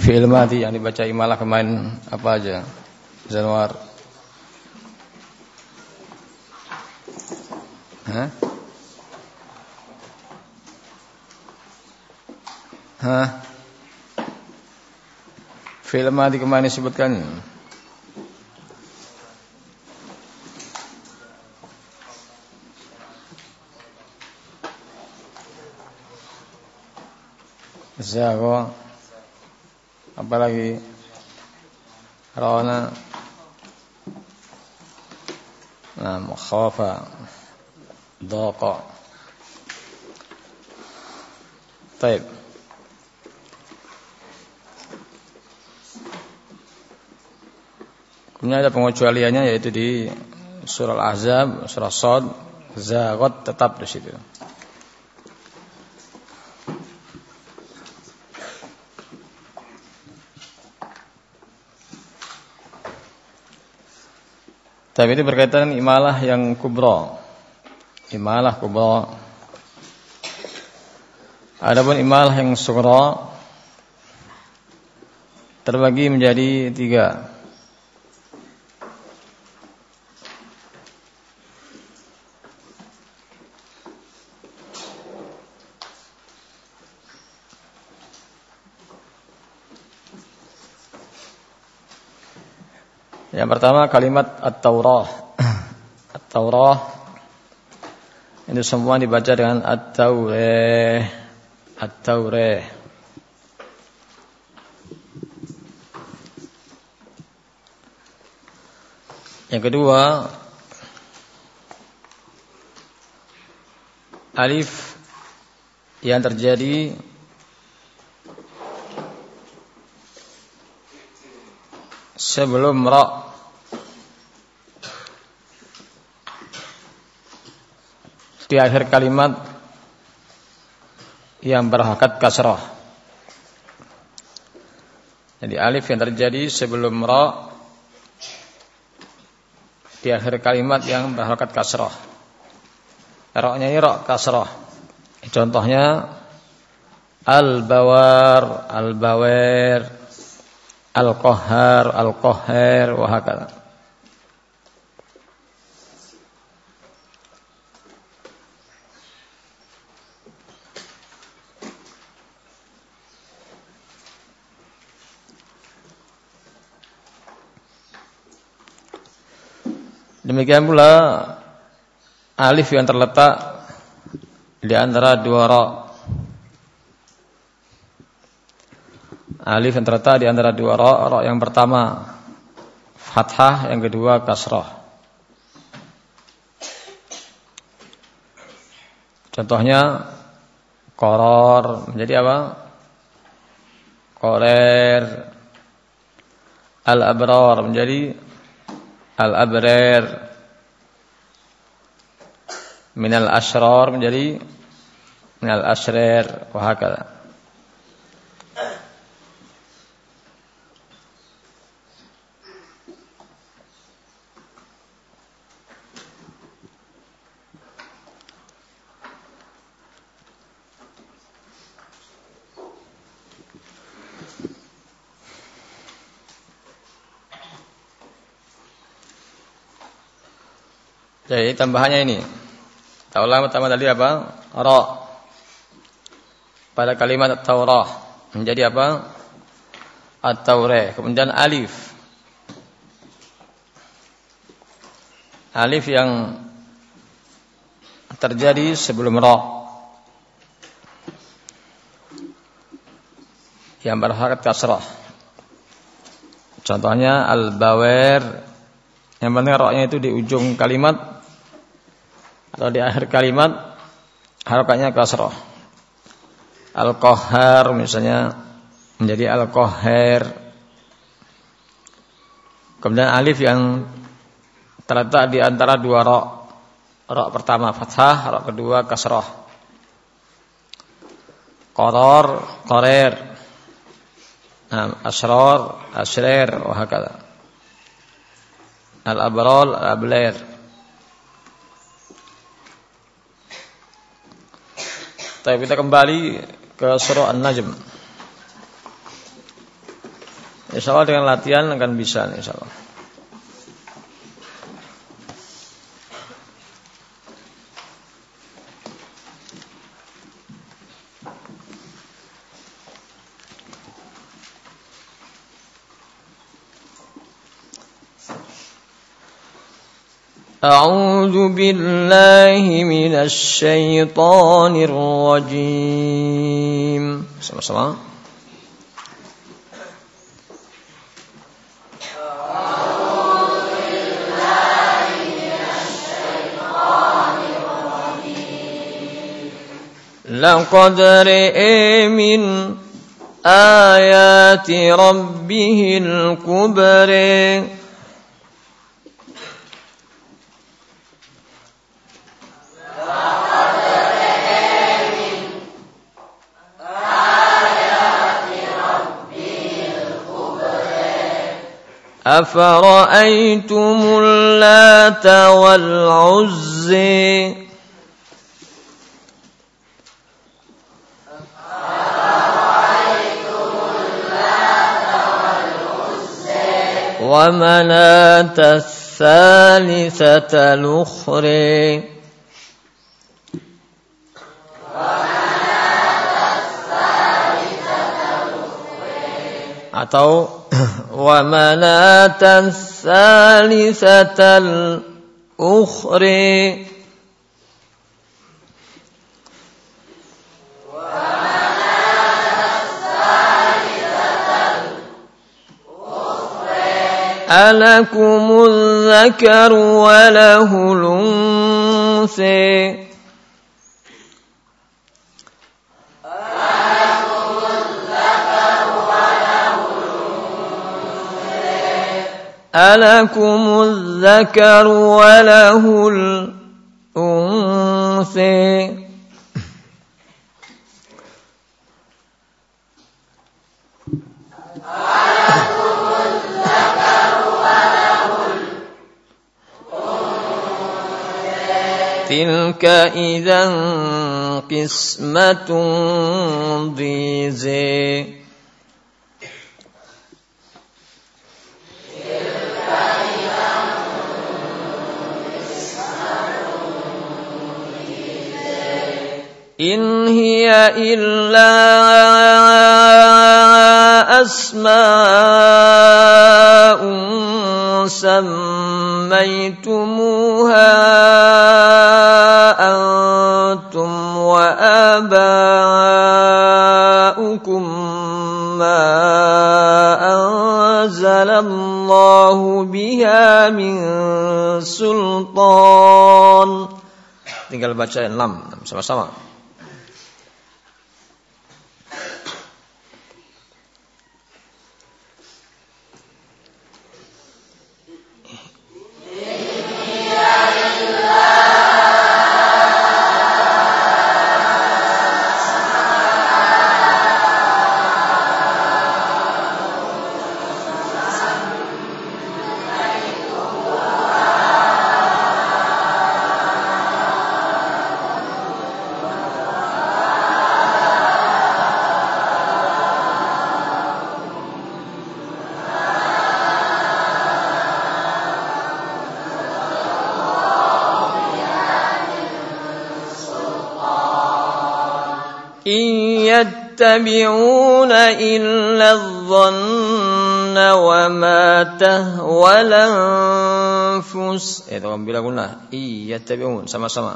Fi'il madhi yang dibaca imalah kemarin apa aja? Zanwar. Hah? Hah? Fi'il madhi kemarin disebutkan. Zagha apalagi? Rona. Nah, khafa. Daqa Baik Kemudian ada pengecualiannya yaitu di surah Al-Ahzab, surah Sod, Zagot tetap di situ. Tapi ini berkaitan imalah yang kubro. Imalah kubro. Adapun imalah yang sugro terbagi menjadi tiga. Yang pertama kalimat At-Taurah. At-Taurah ini semua dibaca dengan At-Taurah. At-Taurah. Yang kedua alif yang terjadi sebelum ra di akhir kalimat yang berhakat kasrah. Jadi alif yang terjadi sebelum ra di akhir kalimat yang berhakat kasrah. Ra-nya ini ra kasrah. Contohnya al-bawar, al-bawar, al-qahhar, al-qahhar wa Demikian pula alif yang terletak di antara dua ra. Alif yang terletak di antara dua ra, ra yang pertama fathah, yang kedua kasrah. Contohnya koror menjadi apa? Korer al-abrar menjadi al-abrar minal asrar menjadi minal asrar wa hakala Jadi tambahannya ini. Taulah pertama tadi apa? Ra. Pada kalimat Taurah menjadi apa? At-Taurah. Kemudian alif. Alif yang terjadi sebelum ra. Yang berharakat kasrah. Contohnya al-bawer yang penting roknya itu di ujung kalimat atau di akhir kalimat harokatnya kasroh. Al-Qahar misalnya menjadi Al-Qahar. Kemudian alif yang terletak di antara dua rok. Rok pertama fathah, rok kedua kasroh. Koror, korer. Nah, asror, asrer, wahakala. Al-abrol, al-abler. Tapi kita kembali ke surah An-Najm. Insyaallah dengan latihan akan bisa insyaallah. أعوذ بالله من الشيطان الرجيم. Sama-sama لقد رئي من آيات ربه الكبر أفرأيتم اللات والعزي ومناة الثالثة الأخرى؟ Atau ومناة الثالثة الأخرى. ألكم الذكر وله الأنثى. ألكم الذكر وله الأنثى تلك إذا قسمة ضيزي إن هي إلا أسماء سميتموها أنتم وآباؤكم ما أنزل الله بها من سلطان. tinggal baca 6 sama-sama. يتبعون إلا الظن وما تهوى الأنفس. إذا ربي لقلنا إي يتبعون سما سما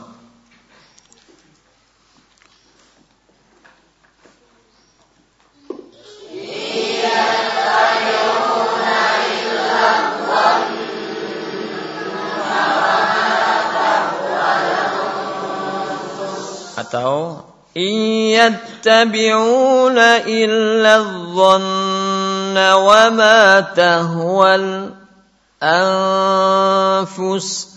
يتبعون إلا الظن وما تهوى الأنفس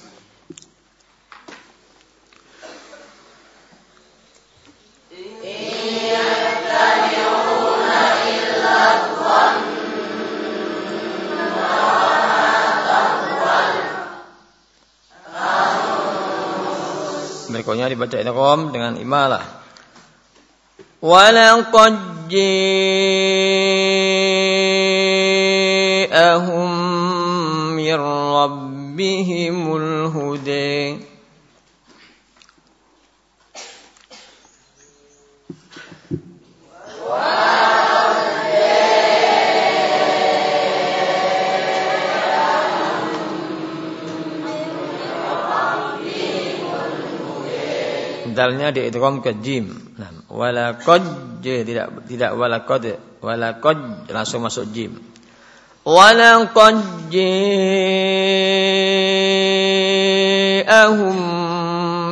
Berikutnya dibaca idgham dengan imalah. ولقد جاءهم من ربهم الهدى dalnya diidgham ke jim. Nah, wala qad tidak tidak wala qad wala qad langsung masuk jim. Wala qad ahum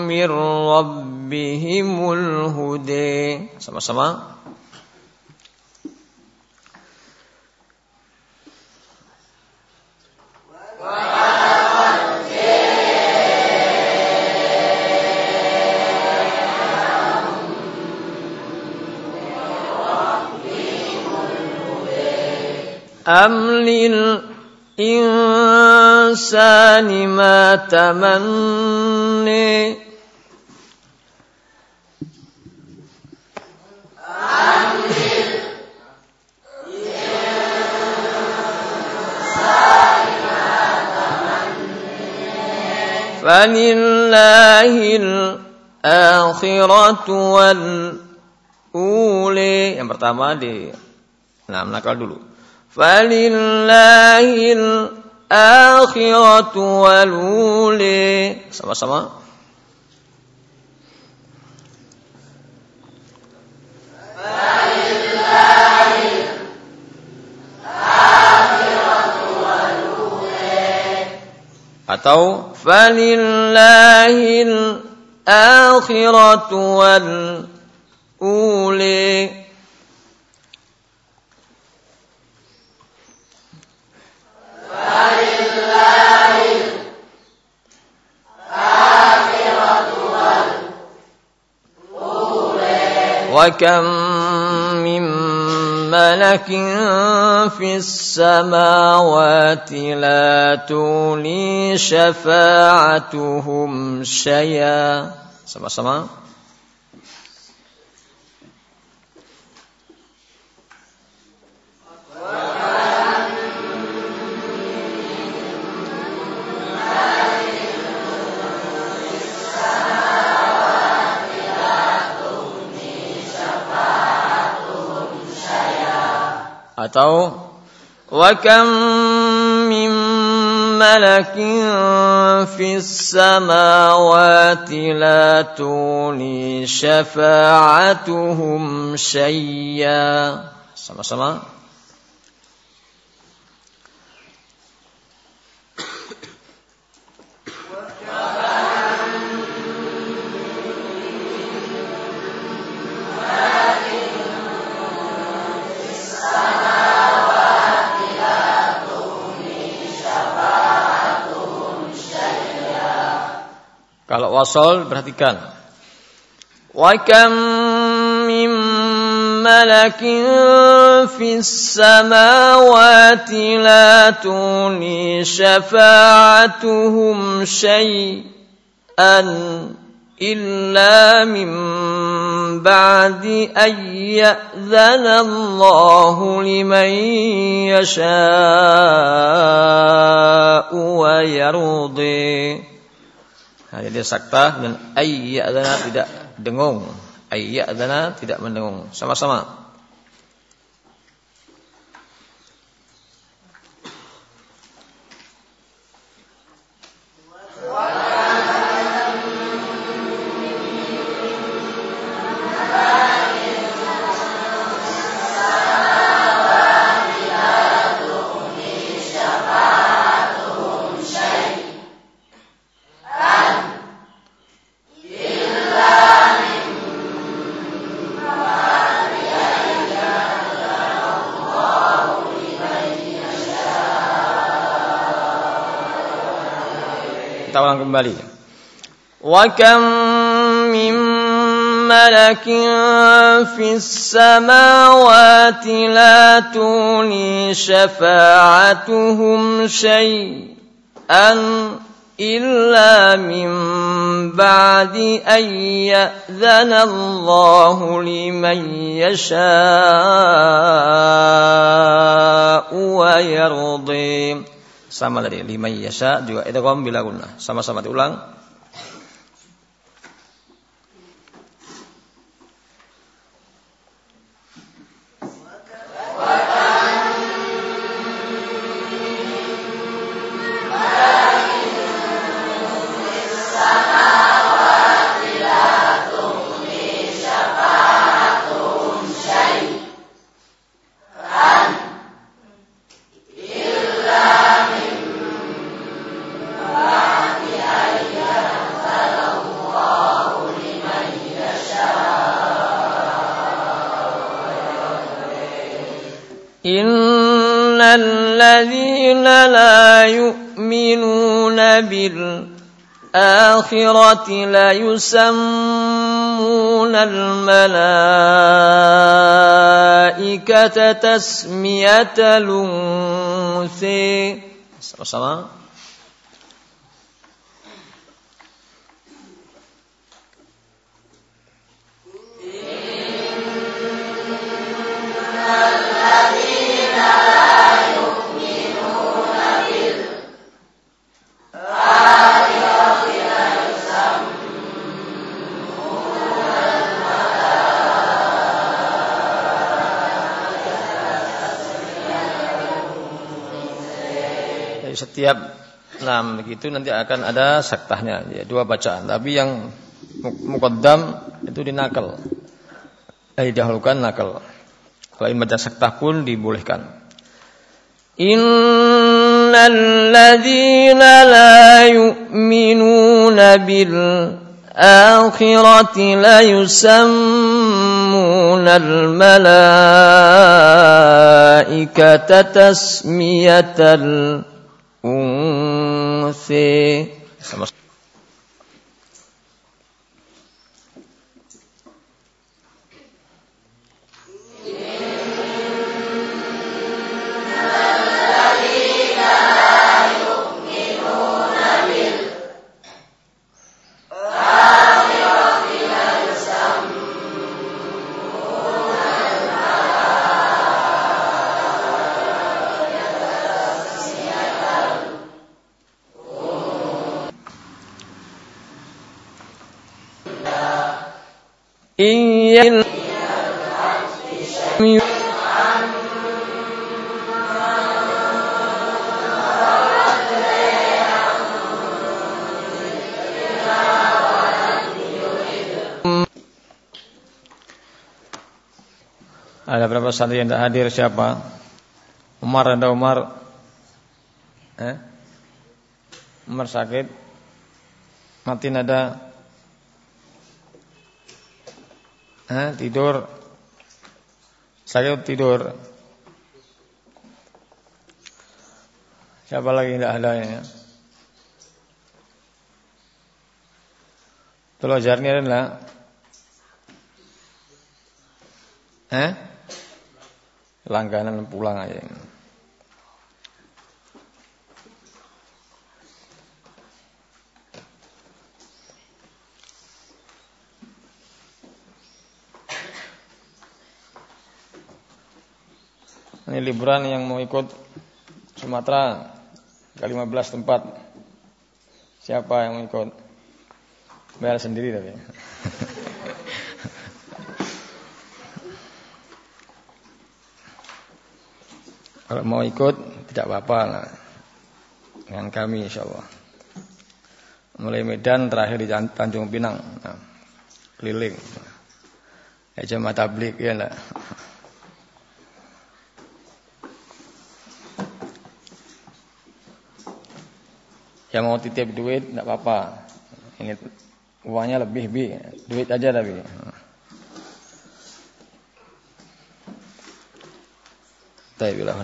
mir rabbihimul huda. Sama-sama أم للإنسان ما تمني فلله الآخرة والأولى yang pertama di nah nakal dulu فلله الآخرة والأولى sama-sama atau falillahil akhiratu wal uli وكم من ملك في السماوات لا تولي شفاعتهم شيئا. sama-sama استووا وكم من ملك في السماوات لا تغني شفاعتهم شَيَّا sama-sama Kalau wasol perhatikan. Wa kam min malakin fis samawati la tuni syafa'atuhum syai'an illa من ba'di أن يأذن liman yasha'u wa ويرضي Nah, jadi sakta dan ayyadana tidak dengung. Ayyadana tidak mendengung. Sama-sama. المريض وكم من ملك في السماوات لا تغني شفاعتهم شيئا إلا من بعد أن يأذن الله لمن يشاء ويرضي. Sama tadi lima yasha juga itu kaum bila guna. Sama-sama diulang بالآخرة ليسمون الملائكة تسمية الأنثى. Sama-sama Jadi setiap enam begitu nanti akan ada saktahnya ya, dua bacaan. Tapi yang mukaddam itu dinakal. Eh, dahulukan nakal. lain baca saktah pun dibolehkan. Innal ladzina la yu'minuna bil akhirati la yusammuna al malaikata tasmiyatal Umm, un Ada berapa santri yang tidak hadir siapa? Umar ada Umar. Eh? Umar sakit. Matin ada. Eh, tidur. Sakit tidur. Siapa lagi tidak ada ya? Tolong ajarnya adalah Eh? Langganan pulang aja. Ini liburan yang mau ikut Sumatera ke 15 tempat. Siapa yang mau ikut? Bayar sendiri tapi. Kalau mau ikut tidak apa-apa lah. Dengan kami insya Allah. Mulai Medan terakhir di Tanjung Pinang. Nah, keliling. Ya jemaah tablik ya lah. Yang mau titip duit tidak apa-apa. Ini uangnya lebih bi, duit aja tapi. Tapi bila